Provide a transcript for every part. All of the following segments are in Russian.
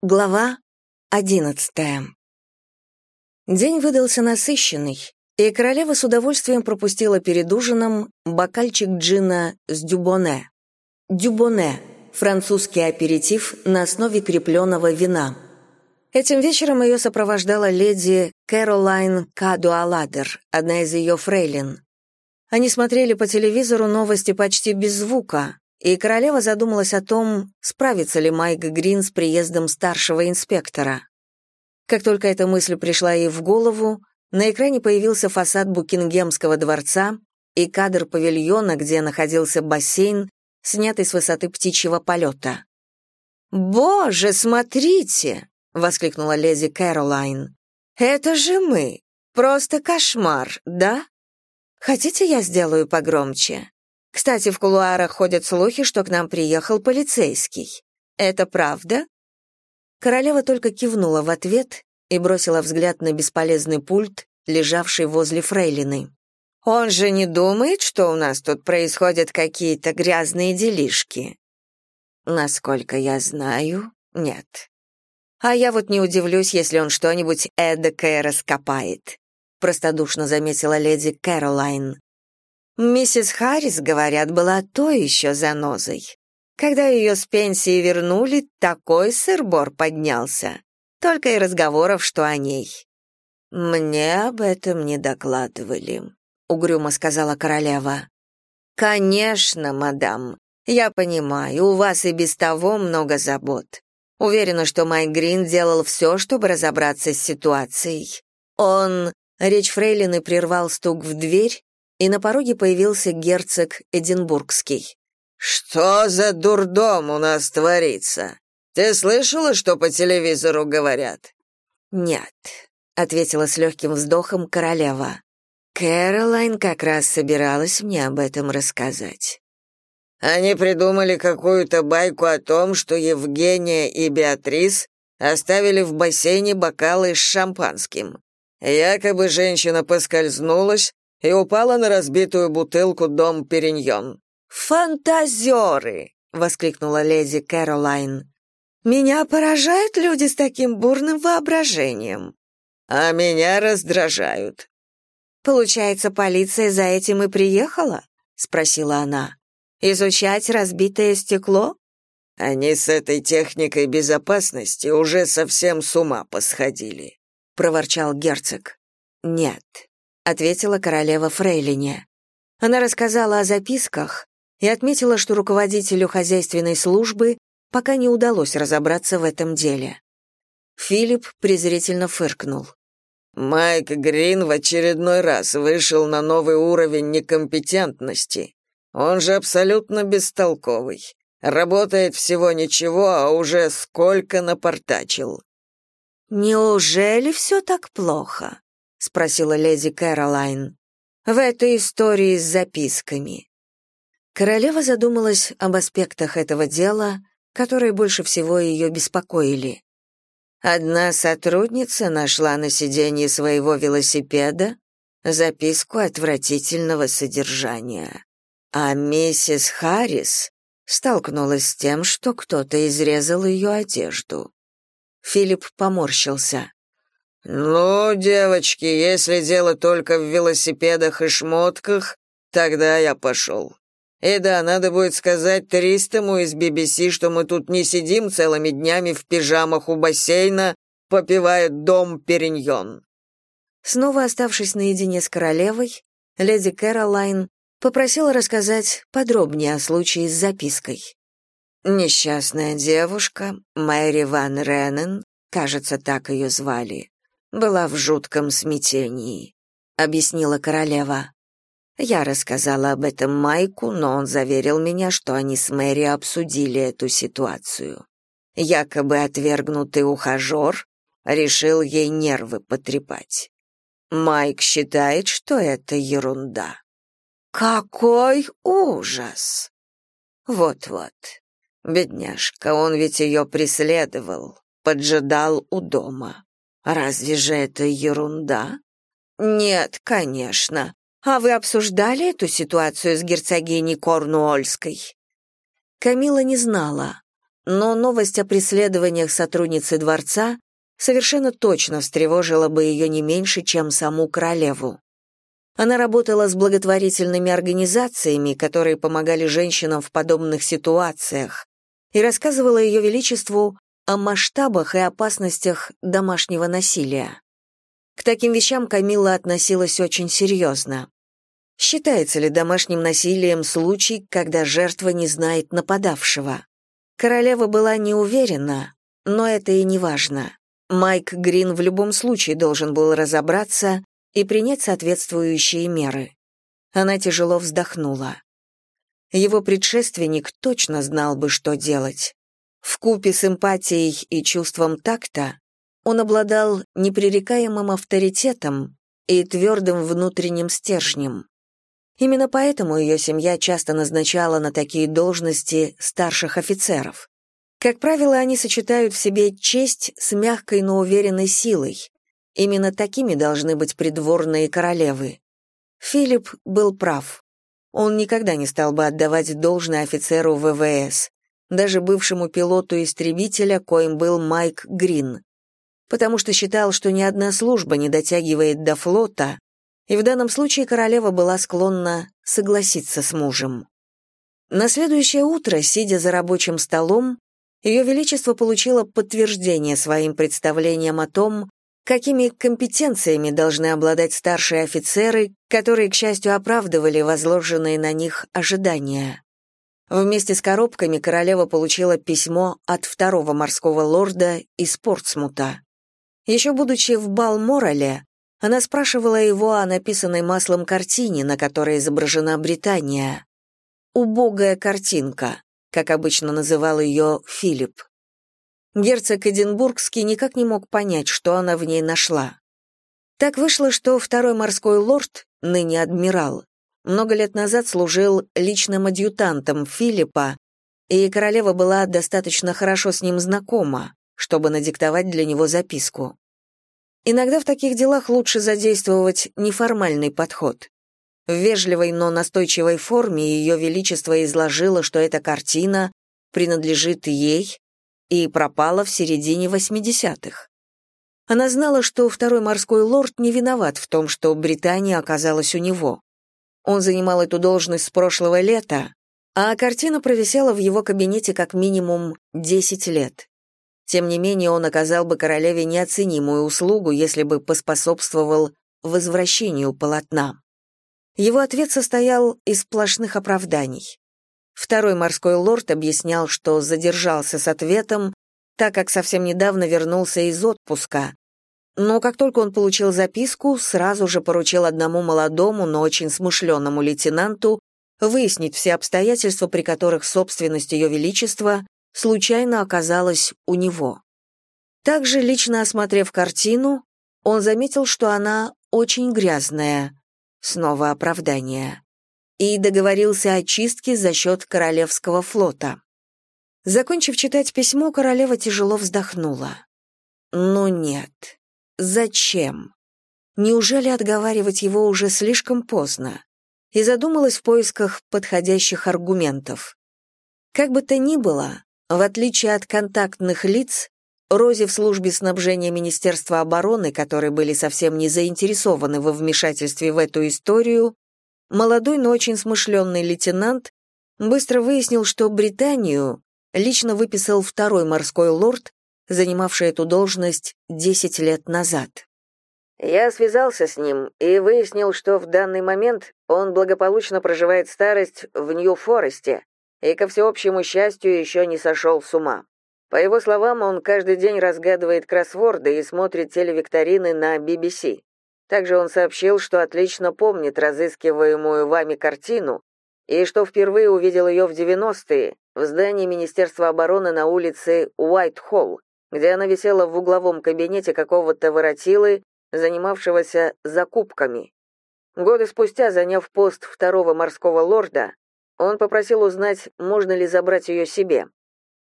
Глава одиннадцатая. День выдался насыщенный, и королева с удовольствием пропустила перед ужином бокальчик джина с дюбоне. Дюбоне – французский аперитив на основе крепленного вина. Этим вечером ее сопровождала леди Кэролайн Кадуаладер, одна из ее фрейлин. Они смотрели по телевизору новости почти без звука, и королева задумалась о том, справится ли Майк Грин с приездом старшего инспектора. Как только эта мысль пришла ей в голову, на экране появился фасад Букингемского дворца и кадр павильона, где находился бассейн, снятый с высоты птичьего полета. «Боже, смотрите!» — воскликнула леди Кэролайн. «Это же мы! Просто кошмар, да? Хотите, я сделаю погромче?» Кстати, в кулуарах ходят слухи, что к нам приехал полицейский. Это правда?» Королева только кивнула в ответ и бросила взгляд на бесполезный пульт, лежавший возле фрейлины. «Он же не думает, что у нас тут происходят какие-то грязные делишки?» «Насколько я знаю, нет. А я вот не удивлюсь, если он что-нибудь эдакое раскопает», простодушно заметила леди Кэролайн. Миссис Харрис, говорят, была то еще занозой. Когда ее с пенсии вернули, такой сыр-бор поднялся. Только и разговоров, что о ней. «Мне об этом не докладывали», — угрюмо сказала королева. «Конечно, мадам. Я понимаю, у вас и без того много забот. Уверена, что Майк Грин делал все, чтобы разобраться с ситуацией. Он...» Речь Фрейлины прервал стук в дверь, и на пороге появился герцог Эдинбургский. «Что за дурдом у нас творится? Ты слышала, что по телевизору говорят?» «Нет», — ответила с легким вздохом королева. «Кэролайн как раз собиралась мне об этом рассказать». «Они придумали какую-то байку о том, что Евгения и Беатрис оставили в бассейне бокалы с шампанским. Якобы женщина поскользнулась, и упала на разбитую бутылку дом Периньон. «Фантазеры!» — воскликнула леди Кэролайн. «Меня поражают люди с таким бурным воображением». «А меня раздражают». «Получается, полиция за этим и приехала?» — спросила она. «Изучать разбитое стекло?» «Они с этой техникой безопасности уже совсем с ума посходили», — проворчал герцог. «Нет, ответила королева Фрейлине. Она рассказала о записках и отметила, что руководителю хозяйственной службы пока не удалось разобраться в этом деле. Филипп презрительно фыркнул. Майк Грин в очередной раз вышел на новый уровень некомпетентности. Он же абсолютно бестолковый. Работает всего ничего, а уже сколько напортачил. Неужели все так плохо? — спросила леди Кэролайн. «В этой истории с записками». Королева задумалась об аспектах этого дела, которые больше всего ее беспокоили. Одна сотрудница нашла на сиденье своего велосипеда записку отвратительного содержания, а миссис Харрис столкнулась с тем, что кто-то изрезал ее одежду. Филипп поморщился. «Ну, девочки, если дело только в велосипедах и шмотках, тогда я пошел. И да, надо будет сказать Тристому из BBC, что мы тут не сидим целыми днями в пижамах у бассейна, попивая дом Периньон». Снова оставшись наедине с королевой, леди Кэролайн попросила рассказать подробнее о случае с запиской. Несчастная девушка, Мэри Ван Реннен, кажется, так ее звали, была в жутком смятении», — объяснила королева. Я рассказала об этом Майку, но он заверил меня, что они с Мэри обсудили эту ситуацию. Якобы отвергнутый ухажер решил ей нервы потрепать. Майк считает, что это ерунда. Какой ужас! Вот-вот. Бедняжка, он ведь ее преследовал, поджидал у дома. Разве же это ерунда? Нет, конечно. А вы обсуждали эту ситуацию с герцогиней Корнуольской? Камила не знала, но новость о преследованиях сотрудницы дворца совершенно точно встревожила бы ее не меньше, чем саму королеву. Она работала с благотворительными организациями, которые помогали женщинам в подобных ситуациях, и рассказывала Ее Величеству о масштабах и опасностях домашнего насилия. К таким вещам Камилла относилась очень серьезно. Считается ли домашним насилием случай, когда жертва не знает нападавшего? Королева была не уверена, но это и не важно. Майк Грин в любом случае должен был разобраться и принять соответствующие меры. Она тяжело вздохнула. Его предшественник точно знал бы, что делать. В купе с эмпатией и чувством такта он обладал непререкаемым авторитетом и твердым внутренним стержнем. Именно поэтому ее семья часто назначала на такие должности старших офицеров. Как правило, они сочетают в себе честь с мягкой, но уверенной силой. Именно такими должны быть придворные королевы. Филипп был прав. Он никогда не стал бы отдавать должное офицеру ВВС, даже бывшему пилоту истребителя, коим был Майк Грин потому что считал, что ни одна служба не дотягивает до флота, и в данном случае королева была склонна согласиться с мужем. На следующее утро, сидя за рабочим столом, ее Величество получило подтверждение своим представлениям о том, какими компетенциями должны обладать старшие офицеры, которые, к счастью, оправдывали возложенные на них ожидания. Вместе с коробками королева получила письмо от второго морского лорда из Портсмута. Еще будучи в Балморале, она спрашивала его о написанной маслом картине, на которой изображена Британия. «Убогая картинка», как обычно называл ее Филипп. Герцог Эдинбургский никак не мог понять, что она в ней нашла. Так вышло, что второй морской лорд, ныне адмирал, много лет назад служил личным адъютантом Филиппа, и королева была достаточно хорошо с ним знакома чтобы надиктовать для него записку. Иногда в таких делах лучше задействовать неформальный подход. В вежливой, но настойчивой форме Ее Величество изложило, что эта картина принадлежит ей и пропала в середине 80-х. Она знала, что второй морской лорд не виноват в том, что Британия оказалась у него. Он занимал эту должность с прошлого лета, а картина провисела в его кабинете как минимум 10 лет. Тем не менее, он оказал бы королеве неоценимую услугу, если бы поспособствовал возвращению полотна. Его ответ состоял из сплошных оправданий. Второй морской лорд объяснял, что задержался с ответом, так как совсем недавно вернулся из отпуска. Но как только он получил записку, сразу же поручил одному молодому, но очень смышленному лейтенанту выяснить все обстоятельства, при которых собственность Ее Величества случайно оказалась у него. Также, лично осмотрев картину, он заметил, что она очень грязная, снова оправдание, и договорился о чистке за счет Королевского флота. Закончив читать письмо, королева тяжело вздохнула. «Ну нет. Зачем? Неужели отговаривать его уже слишком поздно?» И задумалась в поисках подходящих аргументов. Как бы то ни было, в отличие от контактных лиц, Рози в службе снабжения Министерства обороны, которые были совсем не заинтересованы во вмешательстве в эту историю, молодой, но очень смышленный лейтенант быстро выяснил, что Британию лично выписал второй морской лорд, занимавший эту должность 10 лет назад. Я связался с ним и выяснил, что в данный момент он благополучно проживает старость в Нью-Форесте, и, ко всеобщему счастью, еще не сошел с ума. По его словам, он каждый день разгадывает кроссворды и смотрит телевикторины на BBC. Также он сообщил, что отлично помнит разыскиваемую вами картину и что впервые увидел ее в 90-е в здании Министерства обороны на улице Уайт-Холл, где она висела в угловом кабинете какого-то воротилы, занимавшегося закупками. Годы спустя, заняв пост второго морского лорда, он попросил узнать, можно ли забрать ее себе.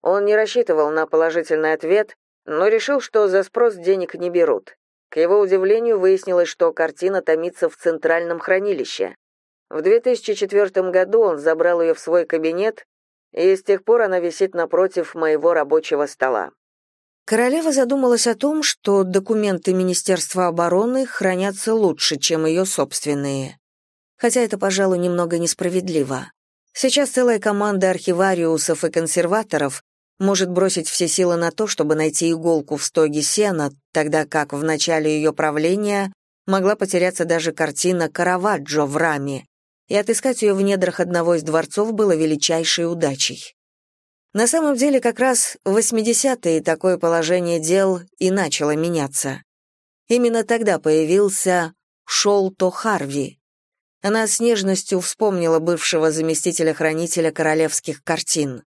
Он не рассчитывал на положительный ответ, но решил, что за спрос денег не берут. К его удивлению выяснилось, что картина томится в центральном хранилище. В 2004 году он забрал ее в свой кабинет и с тех пор она висит напротив моего рабочего стола. Королева задумалась о том, что документы Министерства обороны хранятся лучше, чем ее собственные. Хотя это, пожалуй, немного несправедливо. Сейчас целая команда архивариусов и консерваторов может бросить все силы на то, чтобы найти иголку в стоге сена, тогда как в начале ее правления могла потеряться даже картина Караваджо в раме, и отыскать ее в недрах одного из дворцов было величайшей удачей. На самом деле, как раз в 80-е такое положение дел и начало меняться. Именно тогда появился Шолто Харви. Она с нежностью вспомнила бывшего заместителя-хранителя королевских картин.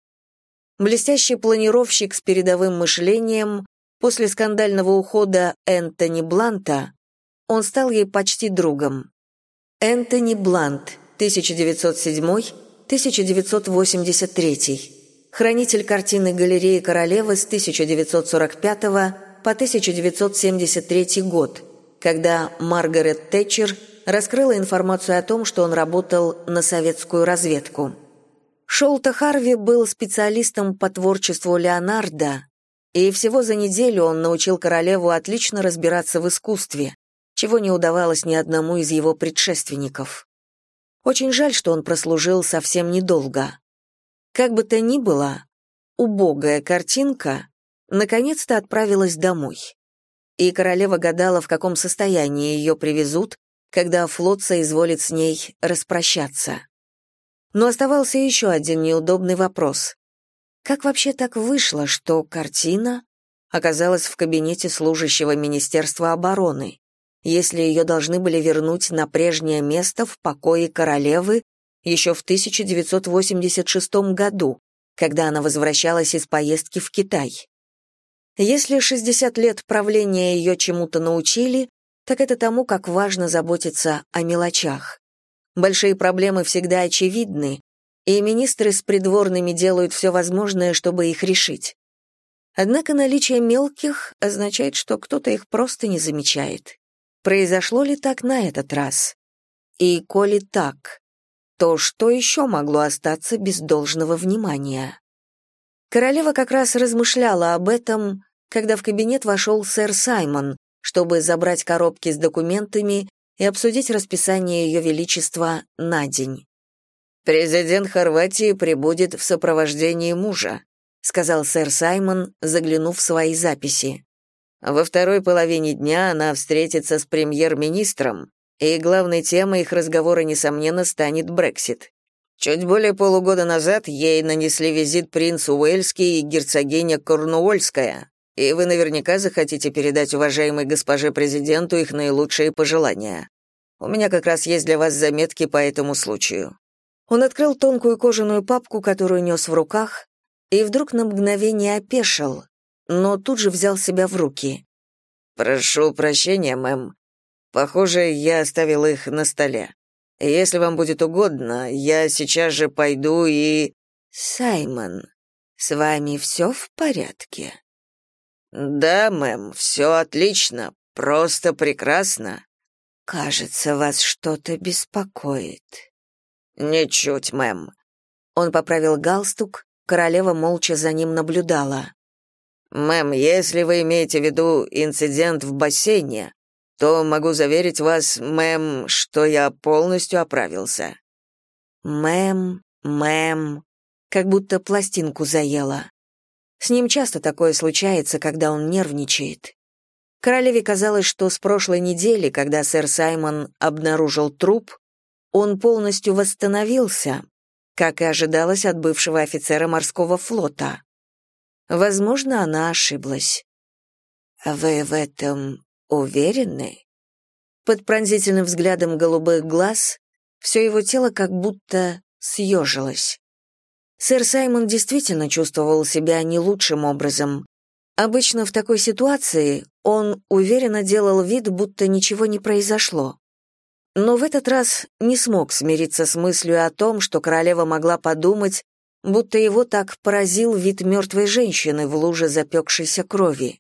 Блестящий планировщик с передовым мышлением, после скандального ухода Энтони Бланта, он стал ей почти другом. Энтони Блант, 1907-1983 хранитель картины галереи королевы с 1945 по 1973 год, когда Маргарет Тэтчер раскрыла информацию о том, что он работал на советскую разведку. Шолта Харви был специалистом по творчеству Леонардо, и всего за неделю он научил королеву отлично разбираться в искусстве, чего не удавалось ни одному из его предшественников. Очень жаль, что он прослужил совсем недолго. Как бы то ни было, убогая картинка наконец-то отправилась домой. И королева гадала, в каком состоянии ее привезут, когда флот соизволит с ней распрощаться. Но оставался еще один неудобный вопрос. Как вообще так вышло, что картина оказалась в кабинете служащего Министерства обороны, если ее должны были вернуть на прежнее место в покое королевы еще в 1986 году, когда она возвращалась из поездки в Китай. Если 60 лет правления ее чему-то научили, так это тому, как важно заботиться о мелочах. Большие проблемы всегда очевидны, и министры с придворными делают все возможное, чтобы их решить. Однако наличие мелких означает, что кто-то их просто не замечает. Произошло ли так на этот раз? И коли так, то что еще могло остаться без должного внимания? Королева как раз размышляла об этом, когда в кабинет вошел сэр Саймон, чтобы забрать коробки с документами и обсудить расписание Ее Величества на день. «Президент Хорватии прибудет в сопровождении мужа», сказал сэр Саймон, заглянув в свои записи. Во второй половине дня она встретится с премьер-министром, и главной темой их разговора, несомненно, станет Брексит. Чуть более полугода назад ей нанесли визит принц Уэльский и герцогиня Корнуольская, и вы наверняка захотите передать уважаемой госпоже президенту их наилучшие пожелания. У меня как раз есть для вас заметки по этому случаю». Он открыл тонкую кожаную папку, которую нес в руках, и вдруг на мгновение опешил, но тут же взял себя в руки. «Прошу прощения, мэм. Похоже, я оставил их на столе. Если вам будет угодно, я сейчас же пойду и... Саймон, с вами все в порядке? Да, мэм, все отлично, просто прекрасно. Кажется, вас что-то беспокоит. Ничуть, мэм. Он поправил галстук, королева молча за ним наблюдала. «Мэм, если вы имеете в виду инцидент в бассейне, то могу заверить вас, мэм, что я полностью оправился». «Мэм, мэм», как будто пластинку заела. С ним часто такое случается, когда он нервничает. Королеве казалось, что с прошлой недели, когда сэр Саймон обнаружил труп, он полностью восстановился, как и ожидалось от бывшего офицера морского флота. Возможно, она ошиблась. «Вы в этом «Уверены?» Под пронзительным взглядом голубых глаз все его тело как будто съежилось. Сэр Саймон действительно чувствовал себя не лучшим образом. Обычно в такой ситуации он уверенно делал вид, будто ничего не произошло. Но в этот раз не смог смириться с мыслью о том, что королева могла подумать, будто его так поразил вид мертвой женщины в луже запекшейся крови.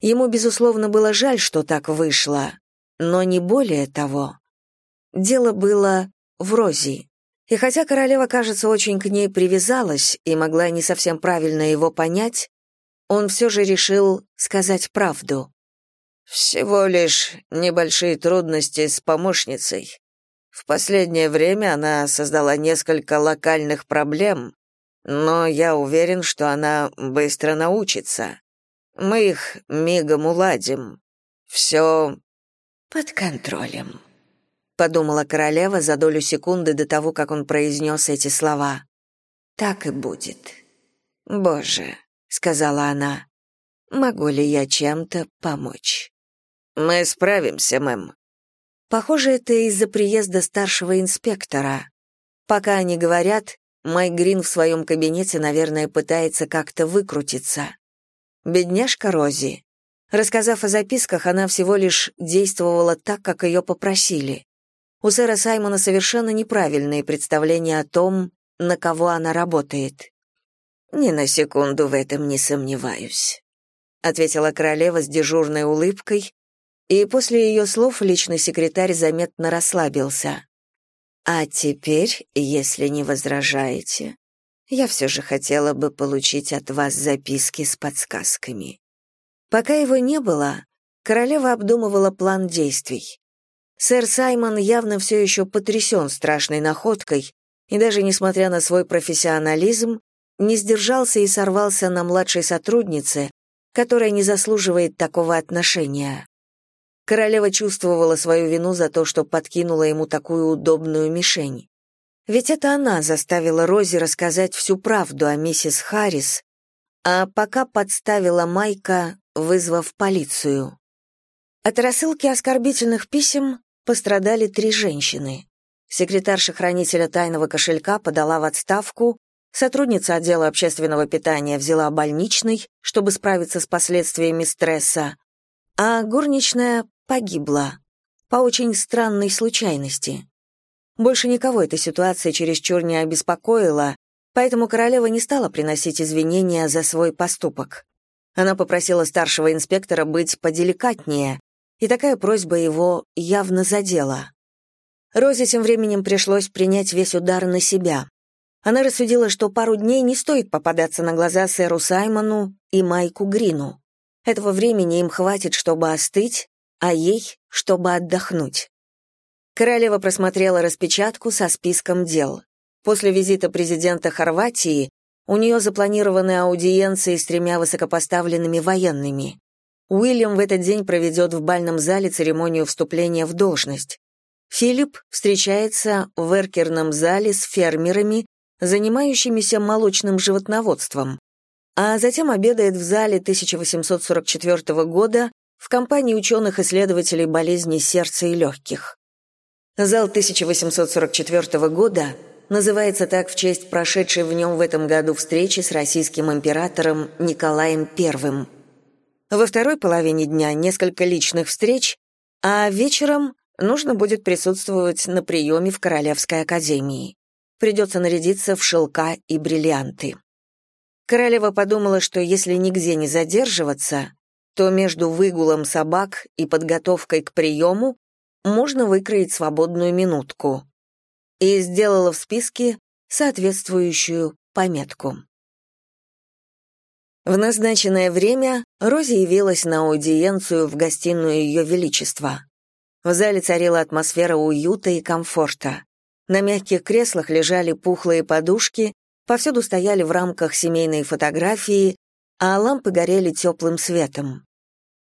Ему, безусловно, было жаль, что так вышло, но не более того. Дело было в Рози, И хотя королева, кажется, очень к ней привязалась и могла не совсем правильно его понять, он все же решил сказать правду. «Всего лишь небольшие трудности с помощницей. В последнее время она создала несколько локальных проблем, но я уверен, что она быстро научится. Мы их мигом уладим. Все под контролем», — подумала королева за долю секунды до того, как он произнес эти слова. «Так и будет. Боже», — сказала она, — «могу ли я чем-то помочь?» «Мы справимся, мэм». Похоже, это из-за приезда старшего инспектора. Пока они говорят, Майк Грин в своем кабинете, наверное, пытается как-то выкрутиться. Бедняжка Рози. Рассказав о записках, она всего лишь действовала так, как ее попросили. У сэра Саймона совершенно неправильные представления о том, на кого она работает. «Ни на секунду в этом не сомневаюсь», — ответила королева с дежурной улыбкой, и после ее слов личный секретарь заметно расслабился. А теперь, если не возражаете, я все же хотела бы получить от вас записки с подсказками. Пока его не было, королева обдумывала план действий. Сэр Саймон явно все еще потрясен страшной находкой, и даже несмотря на свой профессионализм, не сдержался и сорвался на младшей сотруднице, которая не заслуживает такого отношения. Королева чувствовала свою вину за то, что подкинула ему такую удобную мишень. Ведь это она заставила Рози рассказать всю правду о миссис Харрис, а пока подставила Майка, вызвав полицию. От рассылки оскорбительных писем пострадали три женщины. Секретарша хранителя тайного кошелька подала в отставку, сотрудница отдела общественного питания взяла больничный, чтобы справиться с последствиями стресса, а горничная погибла по очень странной случайности. Больше никого эта ситуация чересчур не обеспокоила, поэтому королева не стала приносить извинения за свой поступок. Она попросила старшего инспектора быть поделикатнее, и такая просьба его явно задела. Розе тем временем пришлось принять весь удар на себя. Она рассудила, что пару дней не стоит попадаться на глаза сэру Саймону и Майку Грину. Этого времени им хватит, чтобы остыть, а ей, чтобы отдохнуть. Королева просмотрела распечатку со списком дел. После визита президента Хорватии у нее запланированы аудиенции с тремя высокопоставленными военными. Уильям в этот день проведет в бальном зале церемонию вступления в должность. Филипп встречается в эркерном зале с фермерами, занимающимися молочным животноводством, а затем обедает в зале 1844 года в компании ученых-исследователей болезней сердца и легких. Зал 1844 года называется так в честь прошедшей в нем в этом году встречи с российским императором Николаем I. Во второй половине дня несколько личных встреч, а вечером нужно будет присутствовать на приеме в Королевской академии. Придется нарядиться в шелка и бриллианты. Королева подумала, что если нигде не задерживаться, то между выгулом собак и подготовкой к приему можно выкроить свободную минутку. И сделала в списке соответствующую пометку. В назначенное время Рози явилась на аудиенцию в гостиную Ее Величества. В зале царила атмосфера уюта и комфорта. На мягких креслах лежали пухлые подушки, повсюду стояли в рамках семейные фотографии, а лампы горели теплым светом.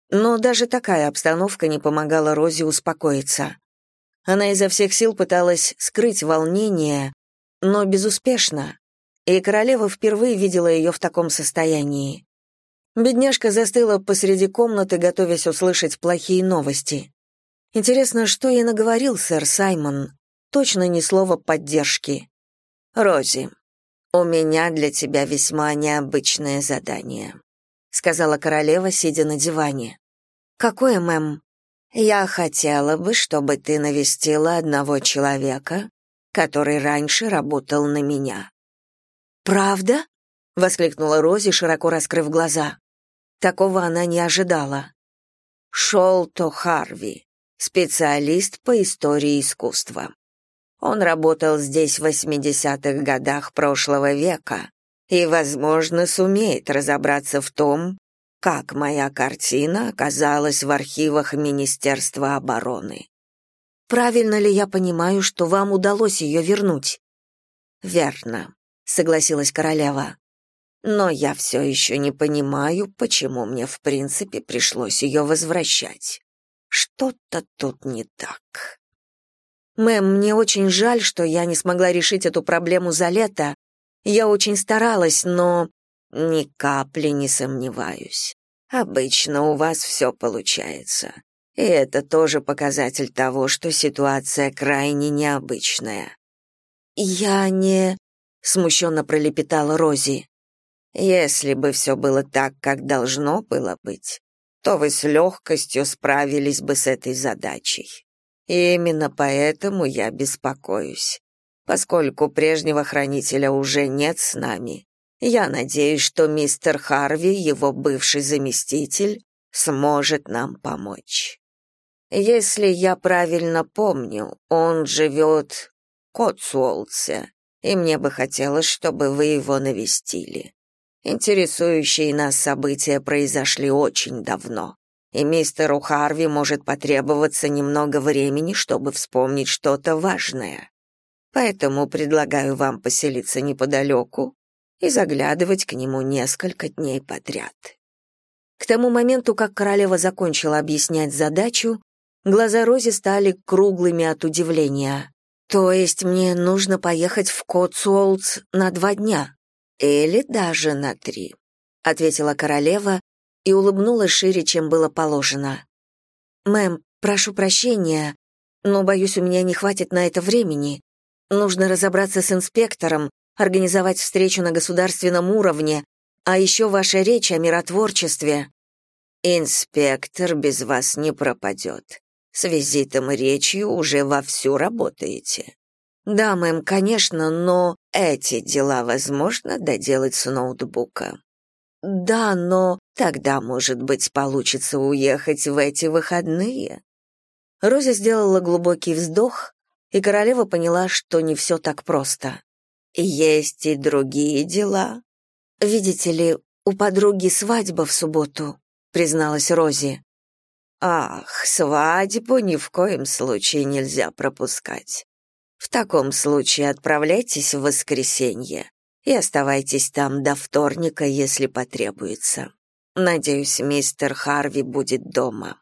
Но даже такая обстановка не помогала Розе успокоиться. Она изо всех сил пыталась скрыть волнение, но безуспешно, и королева впервые видела ее в таком состоянии. Бедняжка застыла посреди комнаты, готовясь услышать плохие новости. Интересно, что ей наговорил сэр Саймон? Точно ни слова поддержки. «Рози, у меня для тебя весьма необычное задание», сказала королева, сидя на диване. Какое, мэм? Я хотела бы, чтобы ты навестила одного человека, который раньше работал на меня. Правда? воскликнула Рози, широко раскрыв глаза. Такого она не ожидала. Шолто Харви, специалист по истории искусства. Он работал здесь в 80-х годах прошлого века и, возможно, сумеет разобраться в том, как моя картина оказалась в архивах Министерства обороны. Правильно ли я понимаю, что вам удалось ее вернуть? Верно, согласилась королева. Но я все еще не понимаю, почему мне в принципе пришлось ее возвращать. Что-то тут не так. Мэм, мне очень жаль, что я не смогла решить эту проблему за лето. Я очень старалась, но ни капли не сомневаюсь. Обычно у вас все получается. И это тоже показатель того, что ситуация крайне необычная. Я не смущенно пролепетала Рози. Если бы все было так, как должно было быть, то вы с легкостью справились бы с этой задачей. И именно поэтому я беспокоюсь. Поскольку прежнего хранителя уже нет с нами, я надеюсь, что мистер Харви, его бывший заместитель, сможет нам помочь. Если я правильно помню, он живет в Котсуолтсе, и мне бы хотелось, чтобы вы его навестили. Интересующие нас события произошли очень давно, и мистеру Харви может потребоваться немного времени, чтобы вспомнить что-то важное. Поэтому предлагаю вам поселиться неподалеку и заглядывать к нему несколько дней подряд. К тому моменту, как королева закончила объяснять задачу, глаза Рози стали круглыми от удивления. «То есть мне нужно поехать в Котсуолтс на два дня?» «Или даже на три», — ответила королева и улыбнулась шире, чем было положено. «Мэм, прошу прощения, но, боюсь, у меня не хватит на это времени. Нужно разобраться с инспектором, организовать встречу на государственном уровне, а еще ваша речь о миротворчестве». «Инспектор без вас не пропадет. С визитом и речью уже вовсю работаете». «Да, мэм, конечно, но...» «Эти дела возможно доделать с ноутбука?» «Да, но...» «Тогда, может быть, получится уехать в эти выходные?» Роза сделала глубокий вздох, и королева поняла, что не все так просто. Есть и другие дела. Видите ли, у подруги свадьба в субботу, призналась Рози. Ах, свадьбу ни в коем случае нельзя пропускать. В таком случае отправляйтесь в воскресенье и оставайтесь там до вторника, если потребуется. Надеюсь, мистер Харви будет дома.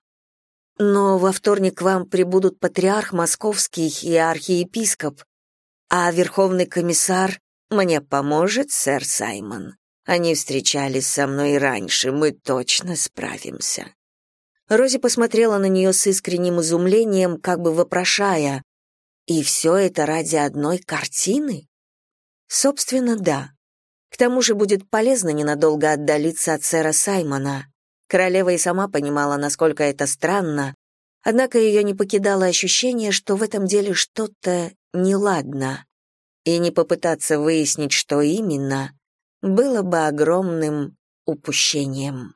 Но во вторник к вам прибудут патриарх московский и архиепископ, а верховный комиссар мне поможет сэр Саймон. Они встречались со мной раньше, мы точно справимся. Рози посмотрела на нее с искренним изумлением, как бы вопрошая: "И все это ради одной картины?" Собственно, да. К тому же будет полезно ненадолго отдалиться от сэра Саймона. Королева и сама понимала, насколько это странно, однако ее не покидало ощущение, что в этом деле что-то неладно, и не попытаться выяснить, что именно, было бы огромным упущением.